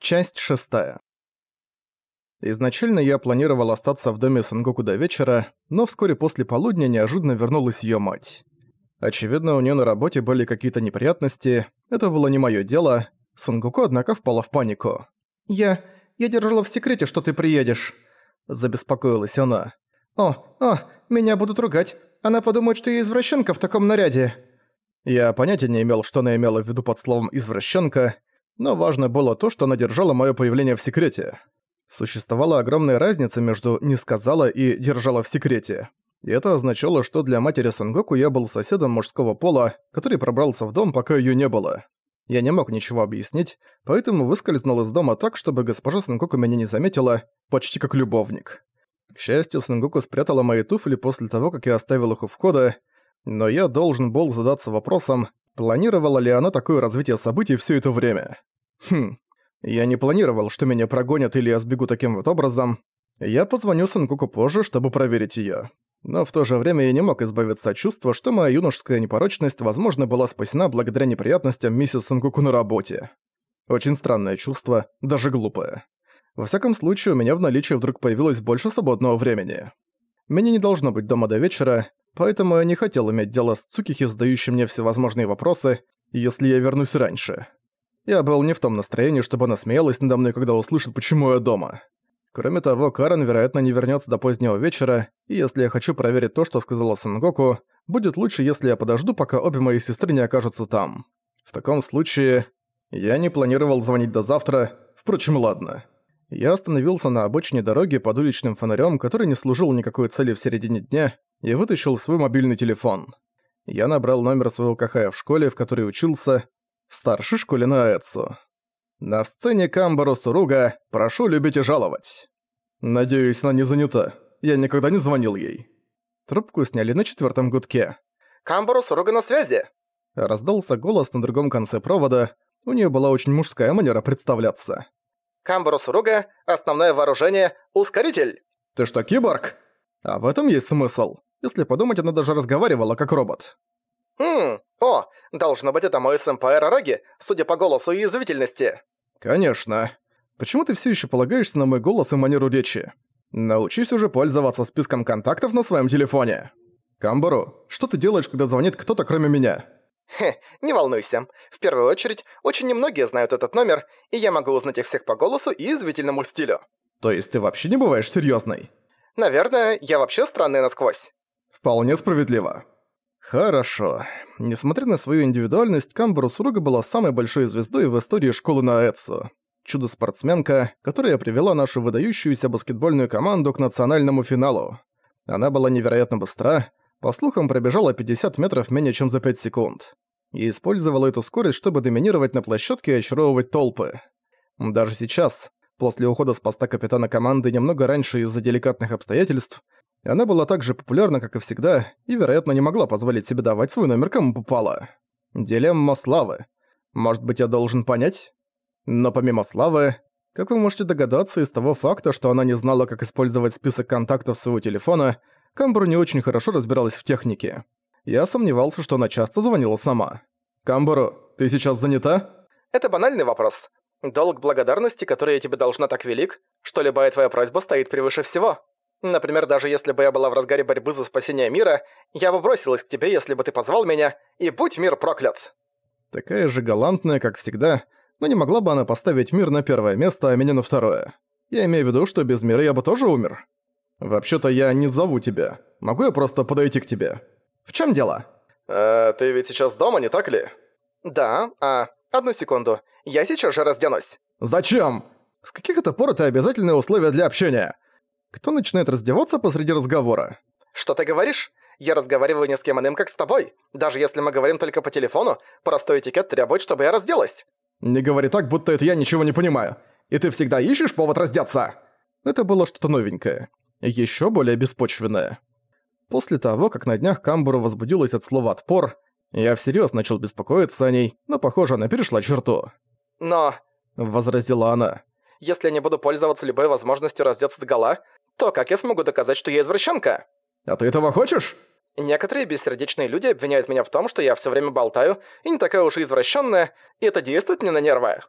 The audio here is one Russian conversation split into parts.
Часть шестая. Изначально я планировал остаться в доме Сангоку до вечера, но вскоре после полудня неожиданно вернулась её мать. Очевидно, у неё на работе были какие-то неприятности, это было не моё дело. Сангоку, однако, впала в панику. «Я... я держала в секрете, что ты приедешь», – забеспокоилась она. «О, о, меня будут ругать. Она подумает, что я извращенка в таком наряде». Я понятия не имел, что она имела в виду под словом «извращенка», но важно было то, что она держала моё появление в секрете. Существовала огромная разница между «не сказала» и «держала в секрете». И это означало, что для матери Сангоку я был соседом мужского пола, который пробрался в дом, пока её не было. Я не мог ничего объяснить, поэтому выскользнул из дома так, чтобы госпожа Сангоку меня не заметила, почти как любовник. К счастью, Сангоку спрятала мои туфли после того, как я оставил их у входа, но я должен был задаться вопросом, планировала ли она такое развитие событий всё это время. Хм, я не планировал, что меня прогонят или я сбегу таким вот образом. Я позвоню Сангуку позже, чтобы проверить её. Но в то же время я не мог избавиться от чувства, что моя юношеская непорочность, возможно, была спасена благодаря неприятностям миссис Сангуку на работе. Очень странное чувство, даже глупое. Во всяком случае, у меня в наличии вдруг появилось больше свободного времени. Меня не должно быть дома до вечера, поэтому я не хотел иметь дело с Цукихи, задающим мне всевозможные вопросы, если я вернусь раньше. Я был не в том настроении, чтобы она смеялась надо мной, когда услышит, почему я дома. Кроме того, Карен, вероятно, не вернется до позднего вечера, и если я хочу проверить то, что сказала Сангоку, будет лучше, если я подожду, пока обе мои сестры не окажутся там. В таком случае... Я не планировал звонить до завтра, впрочем, ладно. Я остановился на обочине дороги под уличным фонарем, который не служил никакой цели в середине дня, и вытащил свой мобильный телефон. Я набрал номер своего кахая в школе, в которой учился, в старшей школе на Эцу. На сцене Камбару Суруга «Прошу любить и жаловать». Надеюсь, она не занята. Я никогда не звонил ей. Трубку сняли на четвертом гудке. «Камбару Суруга на связи!» Раздался голос на другом конце провода. У нее была очень мужская манера представляться. «Камбару Суруга, основное вооружение, ускоритель!» «Ты что, киборг?» А в этом есть смысл. Если подумать, она даже разговаривала как робот. «Хм, о, должно быть это мой сэмпай Рараги, судя по голосу и язвительности». «Конечно. Почему ты все еще полагаешься на мой голос и манеру речи? Научись уже пользоваться списком контактов на своем телефоне. Камбару, что ты делаешь, когда звонит кто-то кроме меня?» Хе, не волнуйся. В первую очередь, очень немногие знают этот номер, и я могу узнать их всех по голосу и извительному стилю. То есть ты вообще не бываешь серьёзной? Наверное, я вообще странная насквозь. Вполне справедливо. Хорошо. Несмотря на свою индивидуальность, Камбару Суруга была самой большой звездой в истории школы на Эцу. Чудо-спортсменка, которая привела нашу выдающуюся баскетбольную команду к национальному финалу. Она была невероятно быстра, по слухам пробежала 50 метров менее чем за 5 секунд. И использовала эту скорость, чтобы доминировать на площадке и очаровывать толпы. Даже сейчас, после ухода с поста капитана команды немного раньше из-за деликатных обстоятельств, она была так же популярна, как и всегда, и, вероятно, не могла позволить себе давать свой номер кому попало. Дилемма славы. Может быть, я должен понять? Но помимо славы, как вы можете догадаться из того факта, что она не знала, как использовать список контактов своего телефона, Камбру не очень хорошо разбиралась в технике. Я сомневался, что она часто звонила сама. «Камбру, ты сейчас занята?» Это банальный вопрос. Долг благодарности, который я тебе должна так велик, что любая твоя просьба стоит превыше всего. Например, даже если бы я была в разгаре борьбы за спасение мира, я бы бросилась к тебе, если бы ты позвал меня, и будь мир проклят!» Такая же галантная, как всегда, но не могла бы она поставить мир на первое место, а меня на второе. Я имею в виду, что без мира я бы тоже умер. Вообще-то я не зову тебя. Могу я просто подойти к тебе? В чем дело? Э, ты ведь сейчас дома, не так ли? Да, а, одну секунду. Я сейчас же разденусь. Зачем? С каких это пор это обязательное условие для общения? Кто начинает раздеваться посреди разговора? Что ты говоришь? Я разговариваю не с кем иным, как с тобой. Даже если мы говорим только по телефону, простой этикет требует, чтобы я разделась. Не говори так, будто это я ничего не понимаю. И ты всегда ищешь повод раздеться. Это было что-то новенькое. Еще более беспочвенное. После того, как на днях Камбура возбудилась от слова «отпор», я всерьез начал беспокоиться о ней, но, похоже, она перешла черту. «Но...» — возразила она. «Если я не буду пользоваться любой возможностью раздеться догола, то как я смогу доказать, что я извращенка? А ты этого хочешь? Некоторые бессердечные люди обвиняют меня в том, что я все время болтаю и не такая уж и извращенная, и это действует мне на нервы.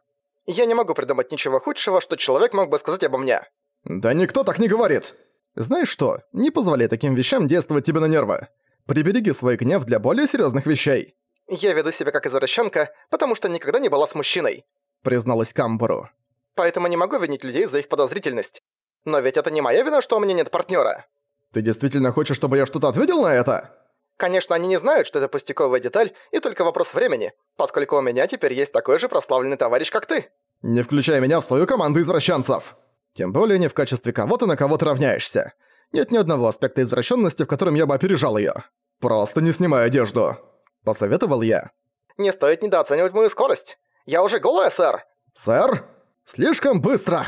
Я не могу придумать ничего худшего, что человек мог бы сказать обо мне». «Да никто так не говорит!» «Знаешь что, не позволяй таким вещам действовать тебе на нервы. Прибереги свой гнев для более серьезных вещей». «Я веду себя как извращенка, потому что никогда не была с мужчиной», — призналась Камбару. «Поэтому не могу винить людей за их подозрительность. Но ведь это не моя вина, что у меня нет партнера. «Ты действительно хочешь, чтобы я что-то ответил на это?» Конечно, они не знают, что это пустяковая деталь и только вопрос времени, поскольку у меня теперь есть такой же прославленный товарищ, как ты. Не включай меня в свою команду извращенцев. Тем более не в качестве кого-то, на кого ты равняешься. Нет ни одного аспекта извращенности, в котором я бы опережал ее. Просто не снимай одежду. Посоветовал я. Не стоит недооценивать мою скорость. Я уже голая, сэр. Сэр? Слишком быстро.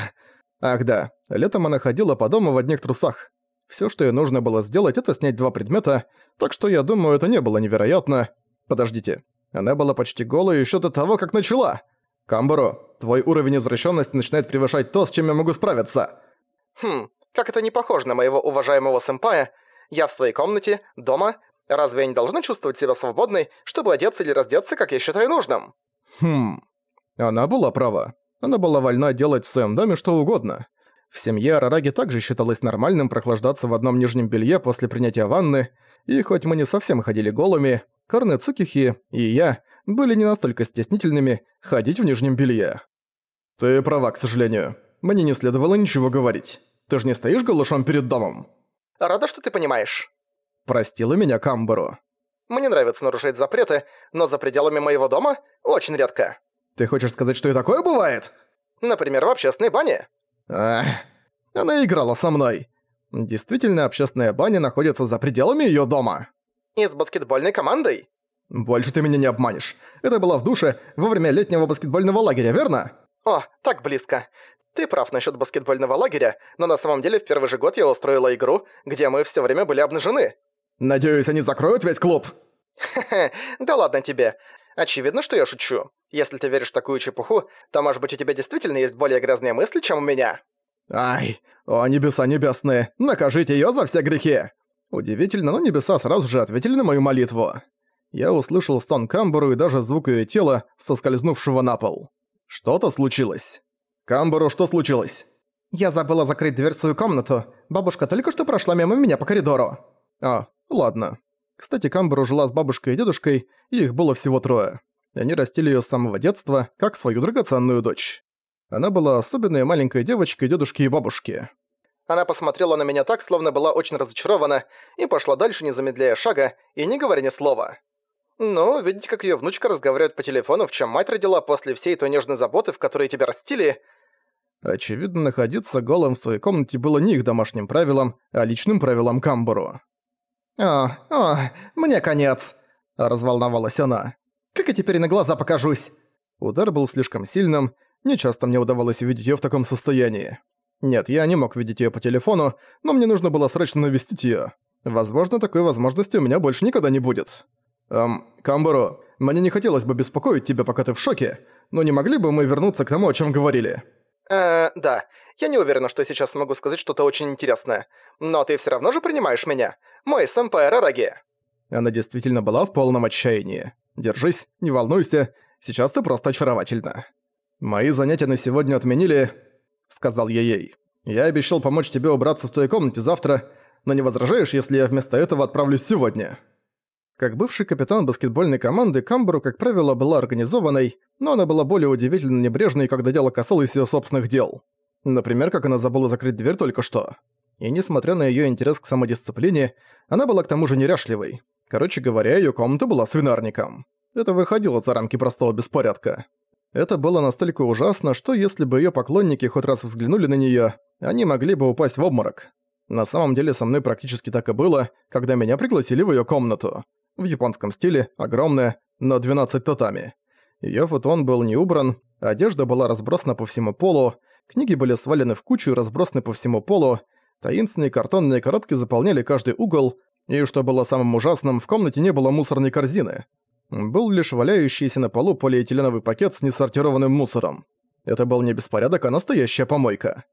Ах да, летом она ходила по дому в одних трусах. Все, что ей нужно было сделать, это снять два предмета, так что я думаю, это не было невероятно. Подождите, она была почти голая еще до того, как начала. Камбаро, твой уровень извращенности начинает превышать то, с чем я могу справиться. Хм, как это не похоже на моего уважаемого сэмпая. Я в своей комнате, дома. Разве я не должна чувствовать себя свободной, чтобы одеться или раздеться, как я считаю нужным? Хм. Она была права. Она была вольна делать в своем доме что угодно. В семье Арараги также считалось нормальным прохлаждаться в одном нижнем белье после принятия ванны, и хоть мы не совсем ходили голыми, Корне Цукихи и я были не настолько стеснительными ходить в нижнем белье. «Ты права, к сожалению. Мне не следовало ничего говорить. Ты же не стоишь голышом перед домом?» «Рада, что ты понимаешь». Простила меня Камбару. «Мне нравится нарушать запреты, но за пределами моего дома очень редко». «Ты хочешь сказать, что и такое бывает?» «Например, в общественной бане». Ах, она играла со мной. Действительно, общественная баня находится за пределами её дома. И с баскетбольной командой? Больше ты меня не обманешь. Это было в душе во время летнего баскетбольного лагеря, верно? О, так близко. Ты прав насчет баскетбольного лагеря, но на самом деле в первый же год я устроила игру, где мы все время были обнажены. Надеюсь, они закроют весь клуб? Хе-хе, да ладно тебе. Очевидно, что я шучу. Если ты веришь в такую чепуху, то, может быть, у тебя действительно есть более грязные мысли, чем у меня. Ай, о небеса небесные, накажите её за все грехи! Удивительно, но небеса сразу же ответили на мою молитву. Я услышал стон Камбару и даже звук её тела, соскользнувшего на пол. Что-то случилось. Камбару, что случилось? Я забыла закрыть дверь в свою комнату. Бабушка только что прошла мимо меня по коридору. А, ладно. Кстати, Камбару жила с бабушкой и дедушкой, и их было всего трое. Они растили её с самого детства, как свою драгоценную дочь. Она была особенной маленькой девочкой дедушки и бабушки. Она посмотрела на меня так, словно была очень разочарована, и пошла дальше, не замедляя шага и не говоря ни слова. Ну, видите, как её внучка разговаривает по телефону, в чем мать родила после всей той нежной заботы, в которой тебя растили. Очевидно, находиться голым в своей комнате было не их домашним правилом, а личным правилом Камбуру. «О, о, мне конец!» – разволновалась она. «Как я теперь на глаза покажусь?» Удар был слишком сильным, Нечасто мне удавалось увидеть её в таком состоянии. Нет, я не мог видеть её по телефону, но мне нужно было срочно навестить её. Возможно, такой возможности у меня больше никогда не будет. Эм, Камбаро, мне не хотелось бы беспокоить тебя, пока ты в шоке, но не могли бы мы вернуться к тому, о чём говорили? Э, да. Я не уверена, что сейчас смогу сказать что-то очень интересное. Но ты всё равно же принимаешь меня. Мой сэмпай Рараги. Она действительно была в полном отчаянии. Держись, не волнуйся, сейчас ты просто очаровательна. «Мои занятия на сегодня отменили», — сказал я ей. «Я обещал помочь тебе убраться в твоей комнате завтра, но не возражаешь, если я вместо этого отправлюсь сегодня?» Как бывший капитан баскетбольной команды, Камбру, как правило, была организованной, но она была более удивительно небрежной, когда дело касалось её собственных дел. Например, как она забыла закрыть дверь только что. И несмотря на её интерес к самодисциплине, она была к тому же неряшливой. Короче говоря, её комната была свинарником. Это выходило за рамки простого беспорядка. Это было настолько ужасно, что если бы её поклонники хоть раз взглянули на неё, они могли бы упасть в обморок. На самом деле со мной практически так и было, когда меня пригласили в её комнату. В японском стиле, огромная, на 12 татами. Её футон был не убран, одежда была разбросана по всему полу, книги были свалены в кучу и разбросаны по всему полу, таинственные картонные коробки заполняли каждый угол, и, что было самым ужасным, в комнате не было мусорной корзины был лишь валяющийся на полу полиэтиленовый пакет с несортированным мусором. Это был не беспорядок, а настоящая помойка.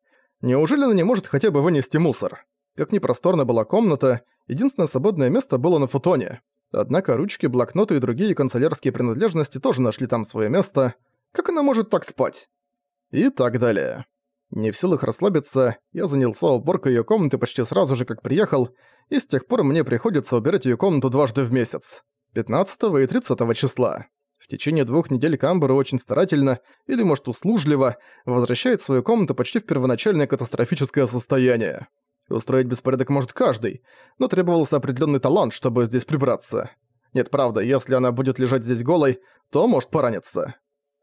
Неужели она не может хотя бы вынести мусор? Как ни просторна была комната, единственное свободное место было на футоне. Однако ручки, блокноты и другие канцелярские принадлежности тоже нашли там свое место. Как она может так спать? И так далее. Не в силах расслабиться, я занялся уборкой её комнаты почти сразу же, как приехал, и с тех пор мне приходится убирать её комнату дважды в месяц. 15 и 30 числа. В течение двух недель Камбера очень старательно, или, может, услужливо, возвращает свою комнату почти в первоначальное катастрофическое состояние. Устроить беспорядок может каждый, но требовался определенный талант, чтобы здесь прибраться. Нет, правда, если она будет лежать здесь голой, то может пораниться.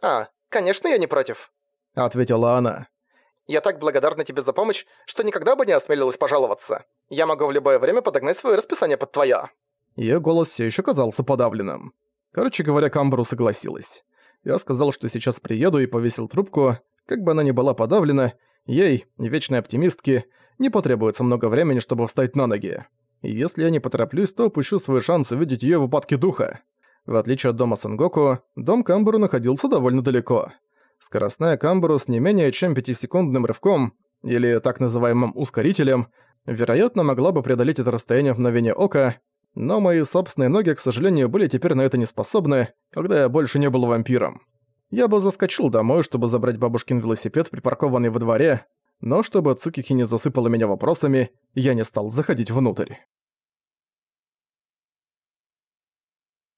«А, конечно, я не против», — ответила она. «Я так благодарна тебе за помощь, что никогда бы не осмелилась пожаловаться. Я могу в любое время подогнать свое расписание под твоё». Её голос всё ещё казался подавленным. Короче говоря, Камбру согласилась. Я сказал, что сейчас приеду и повесил трубку. Как бы она ни была подавлена, ей, вечной оптимистке, не потребуется много времени, чтобы встать на ноги. И если я не потороплюсь, то упущу свой шанс увидеть её в упадке духа. В отличие от дома Сангоку, дом Камбуру находился довольно далеко. Скоростная Камбуру с не менее чем пятисекундным рывком, или так называемым ускорителем, вероятно, могла бы преодолеть это расстояние в мгновение ока, но мои собственные ноги, к сожалению, были теперь на это не способны, когда я больше не был вампиром. Я бы заскочил домой, чтобы забрать бабушкин велосипед, припаркованный во дворе, но чтобы Цукихи не засыпала меня вопросами, я не стал заходить внутрь.